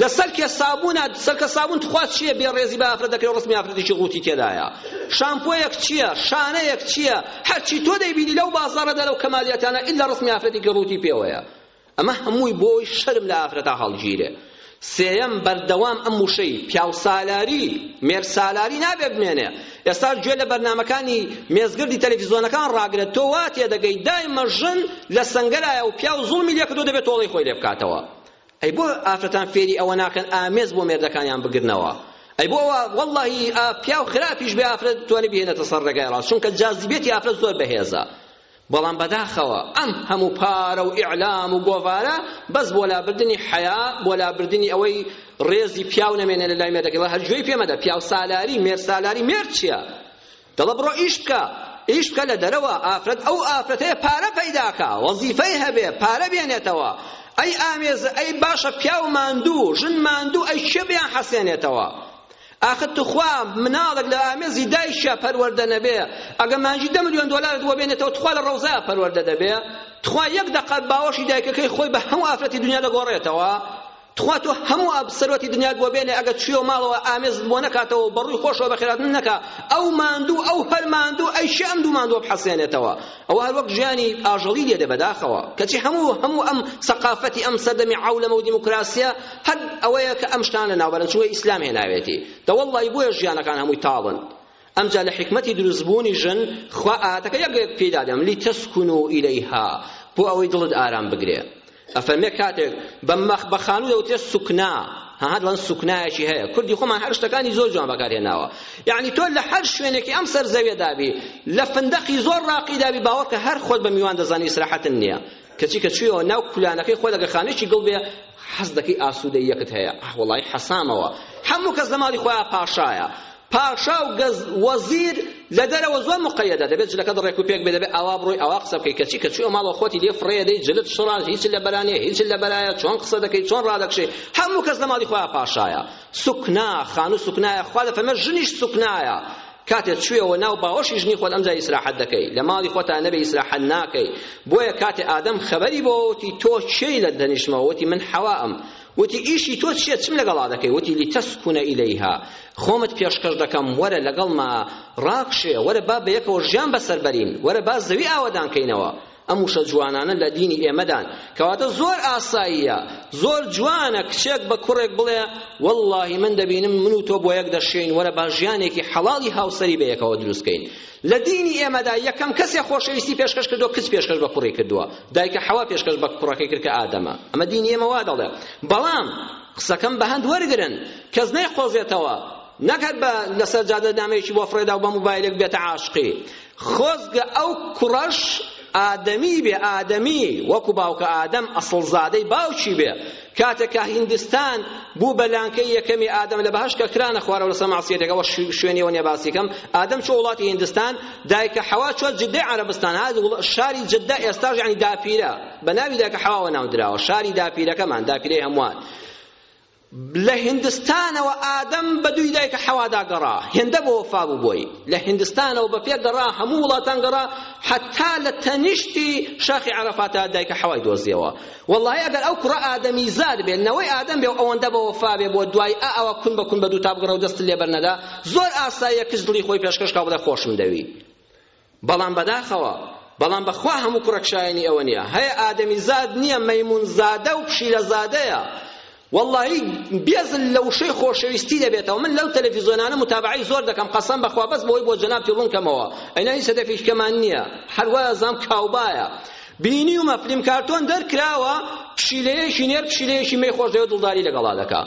لە سەرکێ سابوونە سەرکە سابوون تخوا چییە بێڕێزی بە ئافرەت دەکرێ ڕسمی ئافرەتێکی غوتی تێدایە شامپۆیەک چییە شانەیەک چییە هەرچی تۆ دەیبینی لەو بازاڕەدا لەو کەمالیاتانە ئیلا ڕسمی ئافرەتێکی ڕوتی پێوەیە ئەمە هەمووی بۆ ئەوەی شەرم لە ئافرەتا هەڵگیرێ سێیەم بەردەوام ئەم وشەی پیاوسالاری مێرسالاری نابێ بمێنێ ئێستاش گوێ لە بەرنامەکانی مێزگردی تەلەڤیزیۆنەکان ڕاگرە تۆ وا تێدەگەی دایمە ژن لە سەنگەرایە و پیاو زوڵمی لێکردو دەبێت تۆڵەی خۆی لێ بکاتەوە ئەی بۆ ئافرەتان فێری ئەوە ناکەن ئامێز بۆ مێردەکانیان بگرنەوە ئەی بۆ واللهی پیاو خراپیش بێ ئافرەت توانی بهێنێتە سەر ڕێگای ڕاست چونکە جازیبێتی ئافرەت زۆر بەهێزە بەڵام بەداخەوە ئەم هەموو پارە و ئیعلام و گۆڤارە بەس بۆ لابردنی حەیا بۆ لابردنی ئەوەی ڕێزی پیاو نەمێنێ لە لای مێردەکەی وە هەر گوێی پێ مەدە پیاو سالاری مێرد سالاری مێرد چییە دەڵە بڕۆ ئیش بکە ئیش بکە لە دەرەوە ئافرەت ئەو ئافرەتەیە پارە پەیداکە وەزیفەی هەبێ پارە بێنێتەوە ئەی ئامێزە ئەی باشە پیاو ماندوو ژن ماندوو ئەی کێ بیان حەسێنێتەوە ئاخر توخوا مناڵێک لە ئامێزی دایکیا پەروەردە نەبێ ئەگە مانگی دە ملیۆن دۆلارت بۆ بێنێتەوە توخوا لە ڕەوزایا پەروەردە دەبێ تخوا یەک دەقە باوەشی دایکەکەی خۆی بە هەموو ئافرەتی دنیا دەگۆڕێتەوە تخوا تۆ هەموو ئەب سەروەتی دنیات بۆ بێنێ ئەگە چیۆ ماڵەوە ئامێز بۆ نەکاتەوە بەڕووی خۆشەوە بەخێراتن نەکا ئەو ماندوو ئەو هەر ماندوو ئەی شەم دوو ماندووە بحەسێنێتەوە ئەوە هەروەک ژیانی ئاژەڵی لێدە بەداخەوە کەچی هەموو هەموو ئەم سەقافەتی ئەم سەردەمی عەولەمە و دیموکراسیە هەر ئەوەیە کە ئەم شتانە ناوبەرن چونکە ئیسلام هێناوێتی دە وەڵڵاهی بۆیە ژیانەکان هەمووی تاڵن ئەمجا لە حکمەتی دروستبوونی ژن خوا ئاتەکە یەک پێدادەم لیتەسکونو ئیلەیها بۆ ئەوەی دڵت ئارام بگرێ ئەفەرمێ کاتێک بە مەخ بە خانوو دەوترێت سوکنا هەها دەڵێن سوکنایەکی هەیە کوردی خۆمان هەر شتەکانی زۆر جوان بەکار هێناوە یعنی تۆ لە هەر شوێنێکی ئەم سەر زەوێدا بی لە فندەقی زۆر ڕاقیدا بی باوەڕکە هەر خۆت بە میوان دەزانی ئیسراحەتن نییە کەچی کە چویەوە ناو کولانەکەی خۆ دەگە خانوێکی گڵ بێ حەز دەکەی ئاسوودەیەکت هەیە ئاه وەڵای حەسامەوە هەموو کەس لە ماڵی خۆیان پاشایە پاشا و گەز وەزیر لە دەرەوە زۆر مقەیەدە دەبێت جلەکەت ڕێک و پێک بێ دەبێت ئاوا بڕۆی ئاوا قسە بکەی کەچی کەچی ئەو ماڵە خۆتی لێ فڕێ دەی جلت شڕا هیچ لە بەرانێ هیچ لە بەرایە چۆن قسە دەکەی چۆن ڕادەکشێ هەموو کەس لە ماڵی خۆیان پاشایە سوکنا خانوو سوکنایە خوا لە فەمە ژنیش سوکنایە کاتێ چوێەوە ناو باوەشی ژنی خۆت ئەمجا ئیسراحەت دەکەی لە ماڵی خۆتان نەبێ ئیسراحەت ناکەی بۆیە کاتێ ئادەم خەبەری بۆوتی تۆ چێی لە دەنیشتمەوە وتی من حەوائم وتی، ئیشی تۆ چییە چم لەگەڵا دەکەی؟ وتی، لتسکن الیها، خۆمت پێشکەش دەکەم وەرە لەگەڵما ڕاکشێ، وەرە با بەیەکەوە ژیان بەسەر بەرین، وەرە با زەوی ئاوەدان کەینەوە. ئەم وشە جوانانە لە دینی ئێمەدان، کەواتە زۆر ئاساییە، زۆر جوانە کچێک بە کوڕێک بڵێ، وەڵڵاهی من دەبینم من و تۆ بۆ یەک دەشێین، وەرە با ژیانێکی حەڵاڵی هاوسەری بەیەکەوە دروست کەین. لە دینی ئێمەدا یەکەم کەسێ خۆشەویستی پێشکەش کردووە کچ پێشکەش بە کوڕی کردووە دایکە حەوا پێشکەش بە کوڕەکەی کرد کە ئادەمە ئەمە دینی ئێمە وا دەڵێ بەڵام قسەکەم بە هەند وەرگرن کەس نەیقۆزێتەوە نەک هەر بە لەسەر جادە نامەیەکی بۆ فڕێدا و بە موبایلێک بێتە عاشقی خۆزگە ئەو کوڕەش ئادەمی بێ ئادەمی وەکو باوکە ئادەم ئەسڵزادەی باوکی بێ کاتێک کە هیندستان بوو بە لانکەی یەکەمی ئادەم لە بەهەشت کە کرانە خوارەوە لەسەر مەعسیەتێک ئەوە شوێنی ئەوە نیە باسی کەم ئادەم چووە وڵاتی هیندستان دایکە حەوا چووە جدەی عەرەبستان شاری جدە ئێستاش یعنی داپیرە بە ناوی دایکە حەواوە ناودراوە شاری داپیرەکەمان داپیرەی هەمووان لە هندستانەوە ئادەم بە دووی دایکە حەوادا گەڕا هێندە بۆ وەفا بوو بۆی لە هندستانەوە بە پێ گەڕا هەموو وڵاتان گەڕا حەتا لە تەنیشتی شاخی عەرەفاتا دایکە حەوای دۆزیەوە وەڵاهی ئەگەر ئەو کوڕە ئادەمیزاد بێ نەوەی ئادەم بێ و ئەوەندە بە وەفا بێ بۆ دوای ئا ئەوە کون بە کون بە دووتا بگڕێ و دەستت لێ بەر نەدا زۆر ئاساییە کچ دڵی خۆی پێشکەش کا و بڵێ خۆشم دەوی بەڵام بەداخەوە بەڵام بەخوا هەموو کوڕێک شایەنی ئەوە نییە هەیە ئادەمیزاد نییە مەیمونزادە و پشیلەزادەیە وەڵاهی بێزل لە وشەی خۆشەویستی دەبێتەوە من لەو تەلەفیزۆنانە متابعەی زۆر دەکەم قەسەم بەخوا بەس بۆی بۆ جەنابتی ڕوون کەمەوە ئەینا هیچ هەدەفێکی کەمان نییە هەر وایە زام کاوبایە بینیومە فلیم کارتۆن دەرکراوە پشیلەیەکی نێر پشیلەیەکی مەی خۆش دەوێت دڵداری لەگەڵا دەکا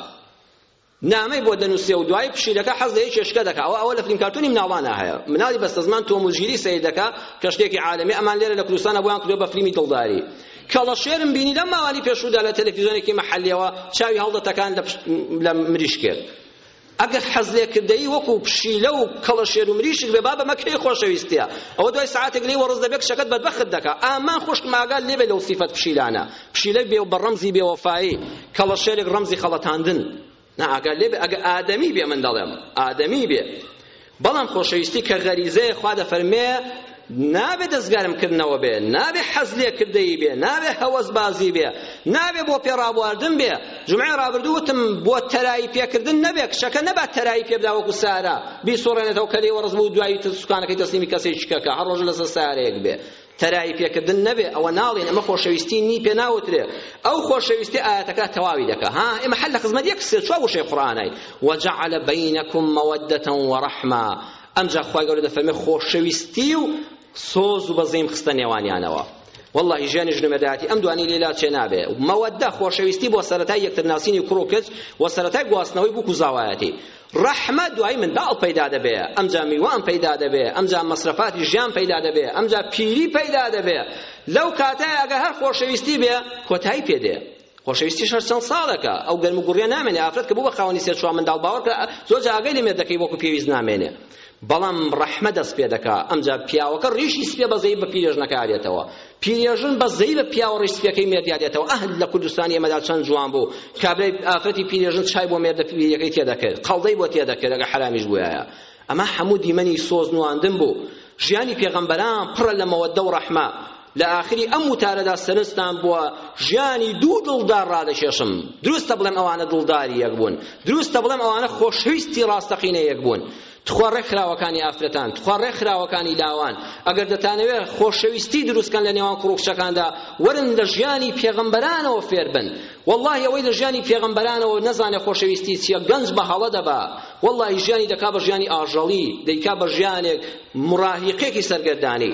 نامەی بۆ دەنووسێ و دوای پشیلەکە حەز لە یەکێ شکە دەکا ئەوە ئەوە لە فلیم کارتۆنی مناڵانە هەیە مناڵی بەستەزمان تۆم و جیری سەیر دەکا کە شتێکی عالەمی ئەمان لێرە لە کوردستانە بۆیان کردووە بە فلیمی دڵداری کەڵەشێرم بینی لەم ماوانی پێشوودا لە تەلەفیزۆنێکی مەحەلیەوە چاوی هەڵدەتەکان لە پشت لە مریشکێک ئەگەر حەزلێکردەی وەکو پشیلە و کەڵەشێر و مریشک بێ با بەمە کەی خۆشەویستیە ئەوە دوای سعاتێک لێی وەڕز دەبێت شەکەت بەدبەخت دەکا ئامان خوشکم ئاگات لێبێ لەو سیفەت پشیلانە پشیلە بێ بە ڕەمزی بێوەفایی کەڵەشێرێک ڕەمزی خەڵەتاندن نا ئاگات لێبێ ئەگە ئادەمی بێ من دەڵێم ئادەمی بێ بەڵام خۆشەویستی کە غەریزەیە خوا دەفەرمێ نابێ دەستگارم کردنەوە بێ نابێ حەز لێ کردەی بێ نابێ هەوەس بازی بێ نابێ بۆ پێ ڕابواردن بێ جمعە ڕابردوو وتم بۆ تەرایی پێکردن نەبێ کچەکە نەبات تەرایی پێ بدا وەکو سارا بیسوڕێنێتەوە کەلێ وەڕز بوو دوایی سوکانەکەی تەسلیمی کەسێکی کەکە هەر ڕۆژ لەسەر سارەیەک بێ تەرایی پێکردن نەبێ ئەوە ناڵێن ئەمە خۆشەویستی نی پێ ناوترێ ئەو خۆشەویستی ئاەتەکە تەواوی دەکا ها ئێمە حل لە خزمەت یەک سێ چوار وشەی قورئانای وجعل بینکم مودة ورحمە ئەمجا خوای گەورە دەفەرمێ خۆشەویستی و سۆز و بەزەیم خستە نێوانیانەوە والله ژیانی ژنمەداتی ئەم دوانی لێلا چێ نابێ مەوەدە خۆشەویستی بۆ سەرەتای یەکترناسینی کوڕ و کچ و سەرەتای گواستنەوەی بووک و زاوایەتی ڕەحمە دوای منداڵ پەیدا دەبێ ئەمجا میوان پەیدا دەبێ ئەمجا مەسرەفاتی ژیان پەیدا دەبێ ئەمجا پیری پەیدا دەبێ لەو کاتای ئەگەر هەر خۆشەویستی بێ کۆتایی پێ دێ خۆشەویستی شەر چەند ساڵێکە ئەو گەرم و گوڕیە نامێنێ ئافرەت کە بوو بە خاوەنی سێ چوار منداڵ باوەڕکە زۆر جاگەی لە مێردەکەی وەکو پێویست نامێنێ بەڵام ڕەحمە دەست پێ دەکا ئەمجا پیاوەکە ڕیشی سپێ بە زەی بە پیرێژنەکە دێتەوە پیرێژن بە زەی بە پیاوە ڕیش سپێکەی مێردیا دێتەوە ئەهل لە کوردستانی ئێمەدا چەند جوان بوو کابرای ئافرەتی پیرێژن چای بۆ مێردە پیرەکەی تێ دەکرد قەڵدەی بۆ تێ دەکرد ئەگە حەرامیش بوویایە ئەمە هەموو دیمەنی سۆز نواندن بوو ژیانی پێغەمبەران پڕە لە مەوەدە و ڕەحمە لە ئاخری ئەم وتارەدا سەرنجتان بۆ ژیانی دوو دڵدار ڕادەکێشم دروستە بڵێم ئەوانە دڵداری یەک بوون دروستە بڵێم ئەوانە خۆشەویستی ڕاستەقینە یەک بوون تخوا ڕێکخراوەکانی ئافرەتان تخوا ڕێکخراوەکانی لاوان ئەگەر دەتانەوێت خۆشەویستی دروستکەن لە نێوان کوڕ و کچەکاندا وەرن لە ژیانی پێغەمبەرانەوە فێر بن والله ئەوەی لە ژیانی پێغەمبەرانەوە نەزانێ خۆشەویستی چییە گەنج بە هەڵە دەبا والله ژیانی دەکا بە ژیانی ئاژەڵی دەیکا بە ژیانێک مڕاهیقێکی سەرگەردانی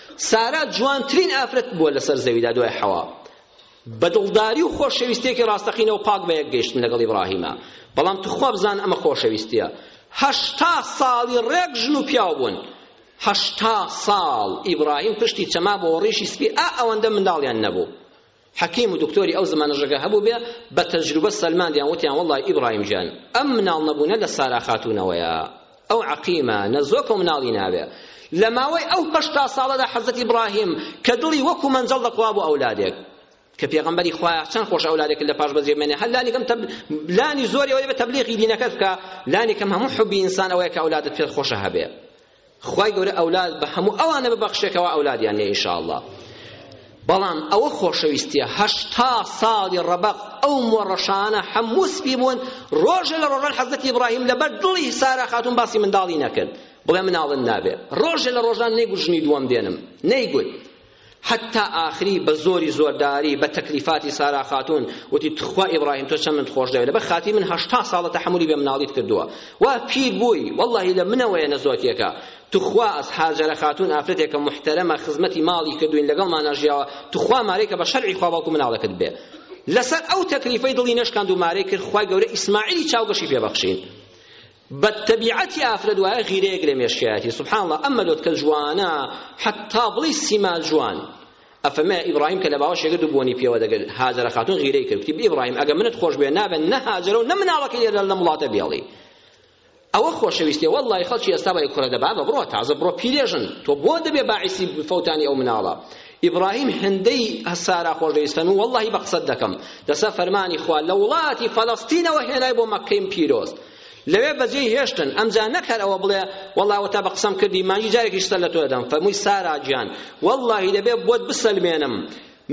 سارا جوانترین ئافرەت بووە لەسەر زەویدا دوای حەوا بە دڵداری و خۆشەویستێکی ڕاستەقینە و پاک بە یەک گەیشتن لەگەڵ ئیبراهیمە بەڵام توخوا بزان ئەمە خۆشەویستیە هەشتا ساڵی ڕێک ژن و پیاو بوون هەشتا ساڵ ئیبراهیم پشتی چەما بۆ ڕیشی سپی ئا ئەوەندە منداڵیان نەبوو حەکیم و دکتۆری ئەو زمانە ژەگە هەبووبێ بە تەجروبە سەلماندیان وتیان وەڵڵای ئیبڕاهیم گیان ئەم مناڵ نەبوونە لە سارا خاتوونەوەیە ئەو عەقیمە نەزۆکە و مناڵی ناوێ لە ماوەی ئەو هەشتا ساڵەدا حەزرەتی ئیبڕاهیم کە دڵی وەکو مەنجەڵ دەقوا بۆ ئەولادێک کە پێغەمبەری خوایە چەند خۆش ئەولادێک لە پاش بەجێ بمێنێ هەر لانی کەم تەب... لانی زۆری ئەوەی بە تەبلیغی دینەکەت بکە لانی کەم هەموو حبی ئینسان ئەوەیە کە ئەولادت پێت خۆشە هەبێ خوای گەورە ئەولاد بە هەموو ئەوانە ببەخشێ کەوا ئەولادیان نیە ئینشاءاللە بەڵام ئەوە خۆشەویستیە هەشتا ساڵی ڕەبەق ئەو مۆڕەشانە هەموو سپی بوون ڕۆژە لە ڕۆژان حەزەتی ئیبراهیم لەبەر دڵی سارا خاتون باسی منداڵی نەکرد بڵێ مناڵن نابێ ڕۆژە لە ڕۆژان نەیگوت ژنی دووەم دێنم نەیگوت حەتا ئاخری بە زۆری زۆرداری بە تەکلیفاتی سارا خاتوون وتی تخوا ئیبراهیم تۆ چەند منت خۆش دەوێ لەبەر خاتری من هەشتا ساڵە تەحەمولی بێ مناڵیت کردووە وا پیر بووی وەڵڵاهی لە منەوەیە نەزۆکێکە تخوا ئەس هاجەرە خاتوون ئافرەتێکە محتەرەمە خزمەتی ماڵی کردوین لەگەڵمانا ژیاوە تخوا مارەی کە بە شەرعی خوا بەڵکو مناڵەکەت بێ لەسەر ئەو تەکلیفەی دڵی نەشکاند و مارەی کرد خوای گەورە ئیسماعیلی چاوگەشی پێ بەخشین بە تەبیعەتی ئافرەت وایە غیرەیەک لە مێشکایەتی سبحان اللە ئەم مەلۆتکە جوانە حەتا بڵێی سیما جوان ئەفەمە ئیبراهیم کە لە باوەشێ کرد و بۆنی پێوە دەگرت هاجرە خاتون غیرەی کرد وتی ئیبراهیم ئەگە منت خۆش بێ نابێت نە هاجرە و نە مناڵەکە لێرە لەم وڵاتە بێڵی ئەوە خۆشەویستێ وەڵڵای خەڵکی ئێستا بای کوڕە دەبا بە بڕۆ تازە بڕۆ پیرێژن تۆ بۆ دەبێ باعیسی فەوتانی ئەو مناڵە ئیبراهیم هندەی هەسارا خۆشەویستن و وەڵڵاهی بە قسەت دەکەم لەسەر فەرمانی خوا لە وڵاتی فەلەستینەوە هێنای بۆ مەککەی پیرۆز لەوێ بەجێی هێشتن ئەمجا نەکەر ئەوە بڵێ وەڵاوە تا بە قسەم کردی مانگی جارێکیش سەر لە تۆ دەدەم فەرمووی سارا گیان وەڵڵاهی دەبێ بۆت بسەلمێنم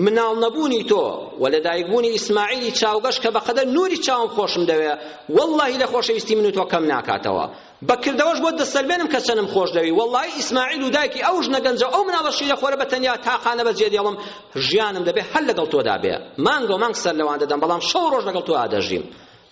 مناڵ نەبوونی تۆ و لەدایکبوونی ئیسماعیلی چاوگەش کە بەقەدەر نوری چاوم خۆشم دەوێ واللهی لە خۆشەویستی من و تۆ کەم ناکاتەوە بە کردەوەش بۆت دەسەلمێنم کە چەنم خۆش دەوێی وەڵاهی ئیسماعیل و دایکی ئەو ژنە گەنجە و ئەو مناڵە شیرە خۆرە بە تەنیا تاقانە بەجێ دێڵم ژیانم دەبێ هەر لەگەڵ تۆدا بێ مانگە و مانگ سەر لەوان دەدەم بەڵام شەو ڕۆژ لەگەڵ تۆ ئادەژیم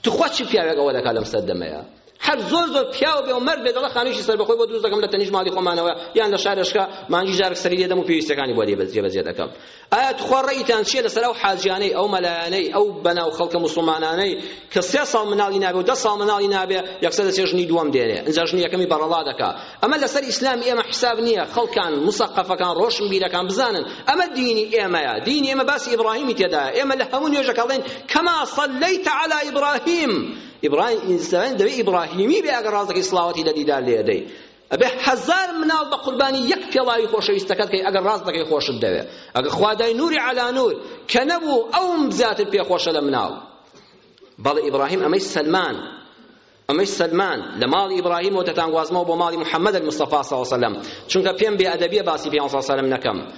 تخوا چی پیاوێک ئەوە دەکات لەم سەردەمەیە هەر زۆر زۆر پیاو بێ و مەرد بێ دەڵە خانوویشی سەر بەخۆی بۆ دروست دەکەم لە تەنیش ماڵی خۆمانەوە یان لە شارەشکە مانگی ژارێک سەری دێدەم و پێویستەکانی بۆ دێ بەجێ بەجێ دەکەم ئایا توخوا ڕەئیتان چیە لەسەر ئەو حاجیانەی ئەو مەلایانەی ئەو بەناو خەڵکە موسڵمانانەی کە سێ ساڵ مناڵی نابێ و دە ساڵ مناڵی نابێ یەکسەر دەچێ ژنی دووەم دێنێ ئینجا ژنی یەکەمی بەڕەڵا دەکا ئەمە لەسەر ئیسلامی ئێمە حساب نییە خەڵکان مسەقەفەکان ڕۆشنبیرەکان بزانن ئەمە دینی ئێمەیە دینی ئێمە باسی ئیبراهیمی تێدایە ئێمە لە هەموو نوێژەکە دەڵێن کەما صلیت علی ئیبراهیم ئیبراهیم ئینسان دەبێ ئیبراهیمی بێ ئەگەر ڕاست دەکەی سڵاوەتی لە دیدار لێدەی ئەبێ هەزار مناڵ بە قوربانی یەک پێڵاوی خۆشەویستەکەت کەی ئەگەر ڕاست دەکەی خۆشت دەوێ ئەگەر خوا دای نوری عەلا نور کە نەبوو ئەوم زیاتر پێخۆشە لە مناڵ بەڵێ ئیبراهیم ئەمەی سەلمان ئەمەی سەلمان لە ماڵی ئیبراهیم و دەتانگوازمەوە بۆ ماڵی محەممەد مستەفا سەڵ سەلەم چونکە پێم بێ ئەدەبیە باسی پێ سەلەم نەکەم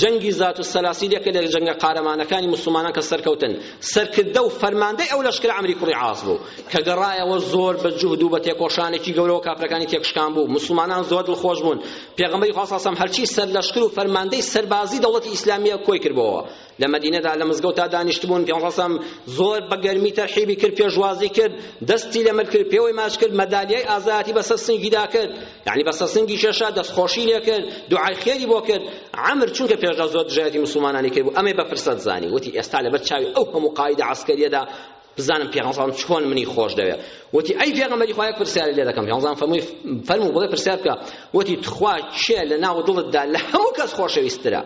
جەنگی زات السلاسیل یەکێک لە جەنگە قارەمانەکانی موسڵمانان کە سەرکەوتن سەرکردە و فەرماندەی ئەو لەشکرە عەمری کوڕی عاس بوو کە گەڕایەوە زۆر بە جوهد و بە تێکۆشانێکی گەورەوە کافرەکانی تێکشکان بوو موسڵمانان زۆر دڵخۆش بوون پێغەمبەری خوا صلی الله هەرچی سەر لەشکر و فەرماندەی سەربازی دەوڵەتی ئیسلامیە کۆی کردبووەوە لە مەدینەدا لە مزگەوتا دانیشتبوون پێغەمبەر صلی الله زۆر بە گەرمی تەرحیبی کرد پێشوازی کرد دەستی لە مل کرد پێوەی ماچ کرد مەدالیای ئازایەتی بەسەر سنگیدا کرد یعنی بەسە سنگی کێشا دەستخۆشی لێ کرد دوعای خێری بۆ کرد عەمر چونکە پێشدا زۆر دژایەتی موسڵمانانی کرد بوو ئەمەی بە فرسەت زانی وتی ئێستا لەبەر چاوی ئەو هەموو قایدە عەسکەریەدا بزانم پێغەمبەرم چۆن منی خۆش دەوێت وتی ئەی پێغەمبەری خوا یەک پرسیار لێ دەکەم پێغەمبەرم فەرمووی فەرموو بڵێ پرسیار بکە وتی تخوا کێ لە ناو دڵتدا لە هەموو کەس خۆشەویستترە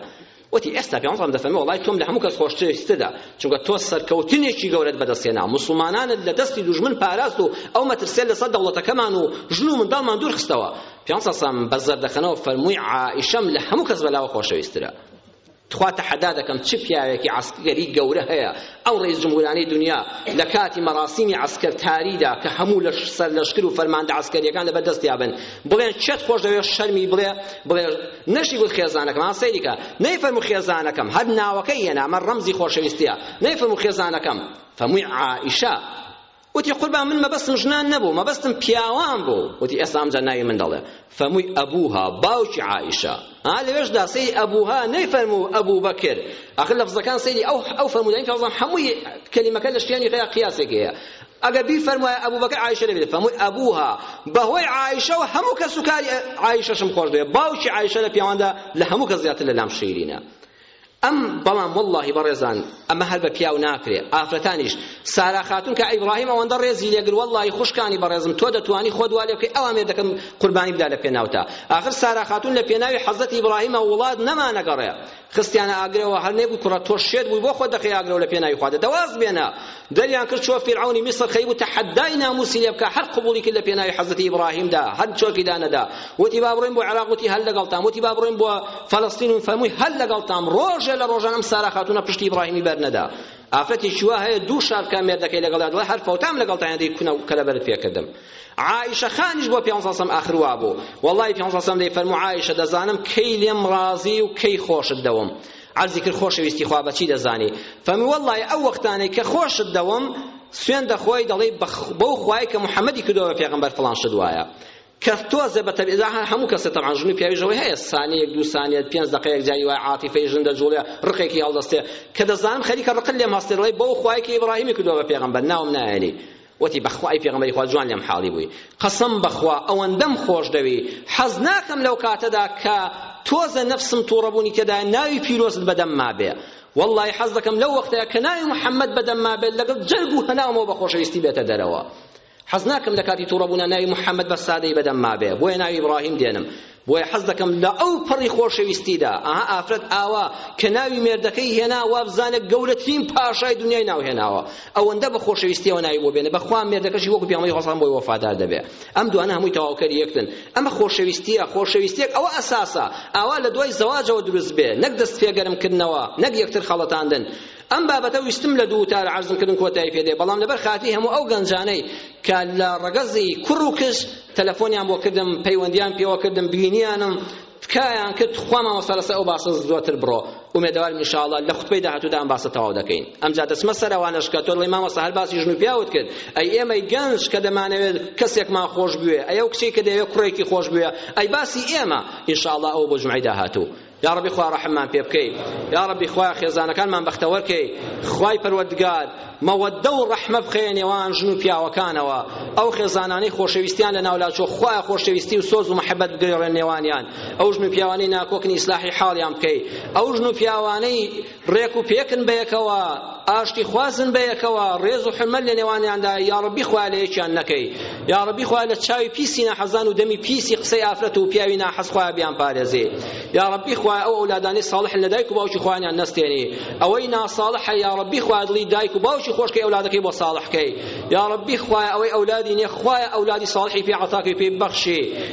وتی، ئێستا پێغەمبەر سەڵ دەفەرمێ، وەڵای تۆم لە هەموو کەس خۆشترە، چونکە تۆ سەرکەوتنێکی گەورەت بەدەستهێنا، موسڵمانانت لە دەستی دوژمن پاراست و ئەو مەترسیە لەسەر دەوڵەتەکەمان و ژن و منداڵمان دوورخستەوە. پێغەمبەر سەڵ سەلام بە زەردەخەنەوە فەرمووی، عائیشەم لە هەموو کەس بەلاوە خۆشەویسترە. تخوا تەحەدا دەکەم چ پیاوێکی عەسکەری گەورە هەیە ئەو ڕەیس جمهورانەی دونیا لە کاتی مەراسیمی عەسکەرتاریدا کە هەموو لەش سەرلەشکر و فەرماندە عەسکەریەکان لەبەر دەستیا بن بڵێن چێت خۆش دەوێت شەرمی بڵێ بڵێ نەشی گوت خێزانەکەم ها سەیریکە نەیفەرموو خێزانەکەم هەر ناوەکەی هێنا ئەمە ڕەمزی خۆشەویستیە نەیفەرموو خێزانەکەم فەرمووی عائیشە وتی قوربان من مەبەستم ژنان نەبوو مەبەستم پیاوان بوو وتی ئێستا ئەمجا ناوی من دەڵێ فەمووی ئەبوها باوکی عائیشە ها لەوێشدا سەیری ئەبوها نەیفەرموو ئەبوو بەکر ئەخر لەفزەکان سەیری ئەو ئەو فەرموودەی پێوزان هەمووی کەلیمەکە لە شتیانی غیا قیاسێک هەیە ئەگە بی فەرموایە ئەبوو بەکر عائیشە لەبێت فەمووی ئەبوها بەهۆی عائیشە و هەموو کەس و کاری عائیشەشم خۆش دەوێت باوکی عائیشە لە پیاواندا لە هەموو کەس زیاتر لە لام شیرینە ئەم بەڵام واللهی بەڕێزان ئەمە هەر بە پیاو ناکرێ ئافرەتانیش سارا خاتون کە ئیبراهیم ئەوەندە ڕێزی لێگر واللهی خوشکانی بەڕێزم تۆ دەتوانی خۆت وا لێ بکەی ئەوان مێردەکەم قوربانی بدا لە پێناوتا ئاخر سارا خاتون لە پێناوی حەزەت ئیبراهیمە وڵات نەمانەگەڕێ خستیانە ئاگرەوە هەر نەبوو کوڕە تۆ شێت بووی بۆ خۆت دەخەی ئاگرەوە لە پێناوی خوا دەواز بێنە دەریان کرد چۆ فیرعەونی میسر خەیبوو تەحەدای ناموسی لێ بکا هەر قبوڵی کرد لە پێناوی حەزرەتی ئیبراهیمدا هەر چۆکی دانەدا وتی با بڕۆین بۆ عێراق وتی هەر لەگەڵتام وتی با بڕۆین بۆ فەلەستین و فەرمووی هەر لەگەڵتام ڕۆژێ لە ڕۆژان ئەم سارا خاتوونە پشتی ئیبراهیمی بەرنەدا ئافرەتێکی وا هەیە دوو شار بکە مێردەکەی لەگەڵدا دڵێ هەر فەوتام لەگەڵتان دەی کونە و کەلەبەرت پێکردم عائشە خانیش بۆ پێ سەم ئاخر وا بوو وەڵڵای پێ سەم دەی فەرموو عائشە دەزانم کەی لێم ڕازی و کەی خۆشت دەوم عەرزی کرد خۆشەویستی خوا بە چی دەزانی فەرمووی وەڵڵاهی ئەو وەختانەی کە خۆشت دەوەم سوێن دەخۆی دەڵێی بەو خوای کە محەممەدی کردووە بە پێغەمبەر فڵان شت وایە کە تۆزێ بە تەبیزا هەموو کەسێ تەبعا ژن و پیاوی ژەوەی هەیە سانیەک دوو سانیەت پێنج دقەیەک جاری وای عاتیفەی ژن دەجوڵێ ڕقێکی هەڵدەستێ کە دەزانم خەریکە ڕقت لێم هەستێ دەڵێی بەو خوای کە ئیبراهیمی کردووە بە پێغەمبەر ناوم نایەنی وتی بەخوا ئەی پێغەمبەری خوا جوان لێم حاڵی بووی قەسەم بەخوا ئەوەندەم خۆش دەوێی حەز ناکەم لەو کاتەدا کە تۆزە نەفسم توڕەبوونی تێدایە ناوی پیرۆزت بەدەم مابێ واللهی حەز دەکەم لەو وەختەیە کە ناوی محەممەد بەدەم مابێت لەگەڵ جەرگ و هەناومەوە بە خۆشەویستی بێتە دەرەوە حەز ناکەم لە کاتی توڕەبوونا ناوی محەممەد بە سادەی بەدەم مابێ بۆیە ناوی ئیبراهیم دێنم بۆیە حەز دەکەم لە ئەو پەڕی خۆشەویستیدا ئەها ئافرەت ئاوا کە ناوی مێردەکەی هێنا وابزانە گەورەترین پاشای دنیای ناوهێناوە ئەوەندە بە خۆشەویستیەوە ناوی بۆ بێنە بەخوا مێردەکەشی وەکو پیامەی خۆسان بۆی وەفادار دەبێ ئەم دوانە هەمووی تەواوکەری یەکتن ئەمە خۆشەویستیە خۆشەویستیەک ئەوە ئەساسە ئاوا لە دوای زەواجەوە دروست بێ نەک دەست پێگەرم کردنەوە نەک یەکتر خەڵەتاندن ئەم بابەتە ویستم لە دوو وتار عەرزم کردن کۆتایی پێدێ بەڵام لەبەر خاتری هەموو ئەو گەنجانەی کە لە ڕەگەزی کوڕ و کچ تەلەفۆنیان بۆ کردم پەیوەندیان پێوە کردم بینیانم تکایان کرد خوا مامۆستا لەسەر ئەو باسە زۆرتر بڕۆ ئومێدەوارم انشاءاللە لە خوتبەی داهاتوودا ئەم باسە تەواو دەکەین ئەمجا دەچمە سەر ئەوانەش کە تۆ دڵی مامۆستا هەر باسی ژن و پیاوت کرد ئەی ئێمەی گەنج کە دەمانەوێت کەسێکمان خۆش بوێ ئەی ئەو کچەی کە دەیەوێت کوڕێکی خۆش بوێ ئەی باسی ئێمە انشاءاللە ئەوە بۆ جومعەی داهاتوو یاڕەبی خوا ڕەحممان پێ بکەی یاڕەبی خوایە خێزانەکانمان بەختەوەر کەی خوای پەروەردگار مەوەدە و ڕەحمە بخەیە نێوان ژن و پیاوەکانەوە ئەو خێزانانەی خۆشەویستیان لە ناولاچۆ خوایە خۆشەویستی و سۆز و محەبەت بگەیڕێن نێوانیان ئەو ژن و پیاوانەی ناکۆکنی ئیسلاحی حاڵیان بکەی ئەو ژن و پیاوانەی ڕێک و پێکن بەیەکەوە ئاشتی خوازن بەیەکەوە ڕێز و حرمەت لە نێوانیاندایە یاڕەبی خوایە لە یەکیان نەکەی یاڕەبی خوایە لە چاوی پیسی ناحەزان و دەمی پیسی قسەی ئافرەت و پیاوی ناحەز خوایە بیان پارێزی یاڕەبی خوایە ئەو ئەولادانی ساڵحن لە دایک و باوکی خوانیان نەستێنی ئەوەی ناساڵحە یاڕەبی خوایە دڵی دایک و باوکی خۆشکەی ئەولادەکەی بۆ ساڵحکەی یاڕەبی خوایە ئەوەی ئەولادی نیە خوایە ئەولادی ساڵحی پێ عەتاکەی پێ بەخشی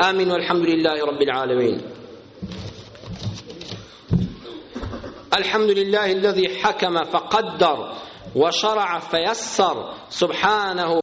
ئامین والحەمدلله رب العالمین الحمد لله الذي حكم فقدر وشرع فيسر سبحانه